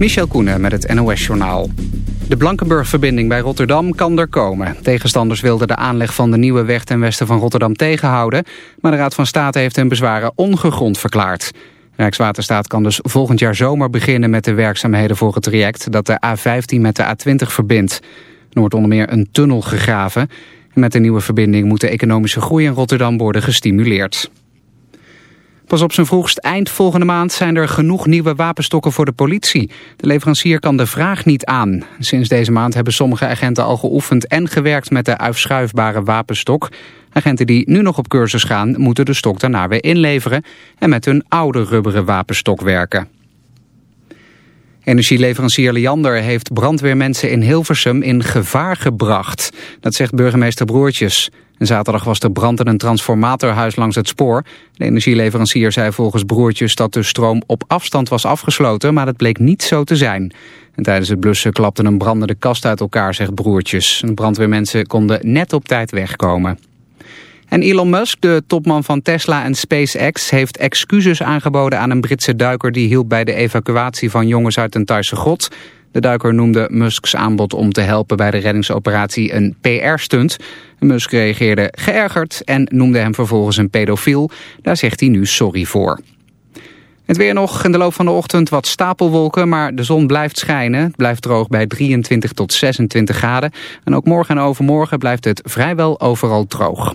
Michel Koenen met het NOS-journaal. De Blankenburg-verbinding bij Rotterdam kan er komen. Tegenstanders wilden de aanleg van de nieuwe weg ten westen van Rotterdam tegenhouden... maar de Raad van State heeft hun bezwaren ongegrond verklaard. Rijkswaterstaat kan dus volgend jaar zomer beginnen met de werkzaamheden voor het traject... dat de A15 met de A20 verbindt. Er wordt onder meer een tunnel gegraven... en met de nieuwe verbinding moet de economische groei in Rotterdam worden gestimuleerd. Pas op zijn vroegst eind volgende maand zijn er genoeg nieuwe wapenstokken voor de politie. De leverancier kan de vraag niet aan. Sinds deze maand hebben sommige agenten al geoefend en gewerkt met de uitschuifbare wapenstok. Agenten die nu nog op cursus gaan moeten de stok daarna weer inleveren en met hun oude rubberen wapenstok werken. Energieleverancier Liander heeft brandweermensen in Hilversum in gevaar gebracht. Dat zegt burgemeester Broertjes. En zaterdag was er brand in een transformatorhuis langs het spoor. De energieleverancier zei volgens Broertjes dat de stroom op afstand was afgesloten, maar dat bleek niet zo te zijn. En tijdens het blussen klapte een brandende kast uit elkaar, zegt Broertjes. De brandweermensen konden net op tijd wegkomen. En Elon Musk, de topman van Tesla en SpaceX, heeft excuses aangeboden aan een Britse duiker die hielp bij de evacuatie van jongens uit een Thaise grot. De duiker noemde Musks aanbod om te helpen bij de reddingsoperatie een PR-stunt. Musk reageerde geërgerd en noemde hem vervolgens een pedofiel. Daar zegt hij nu sorry voor. Het weer nog in de loop van de ochtend wat stapelwolken, maar de zon blijft schijnen. Het blijft droog bij 23 tot 26 graden. En ook morgen en overmorgen blijft het vrijwel overal droog.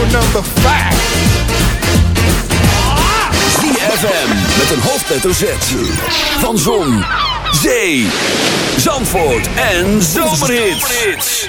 Number five. ZFM met een hoofdletter Z. Van Zon, Zee, Zandvoort en Zomerhits.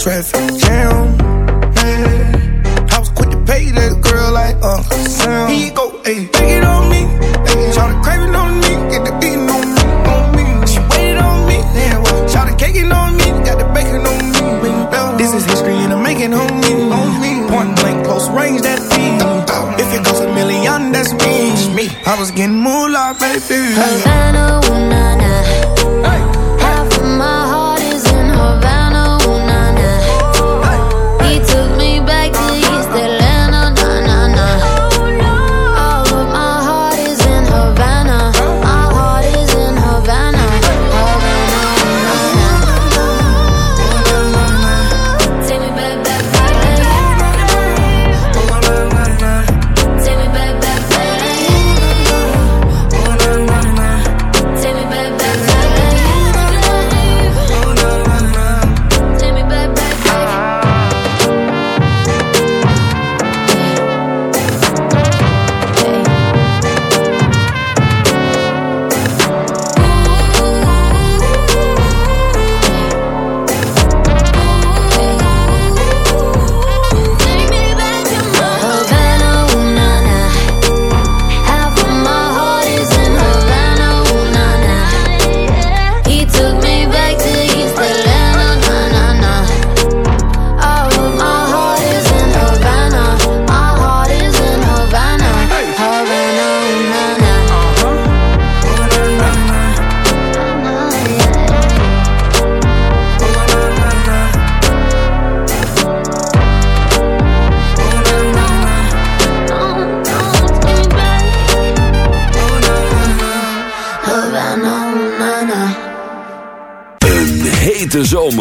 traffic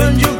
when you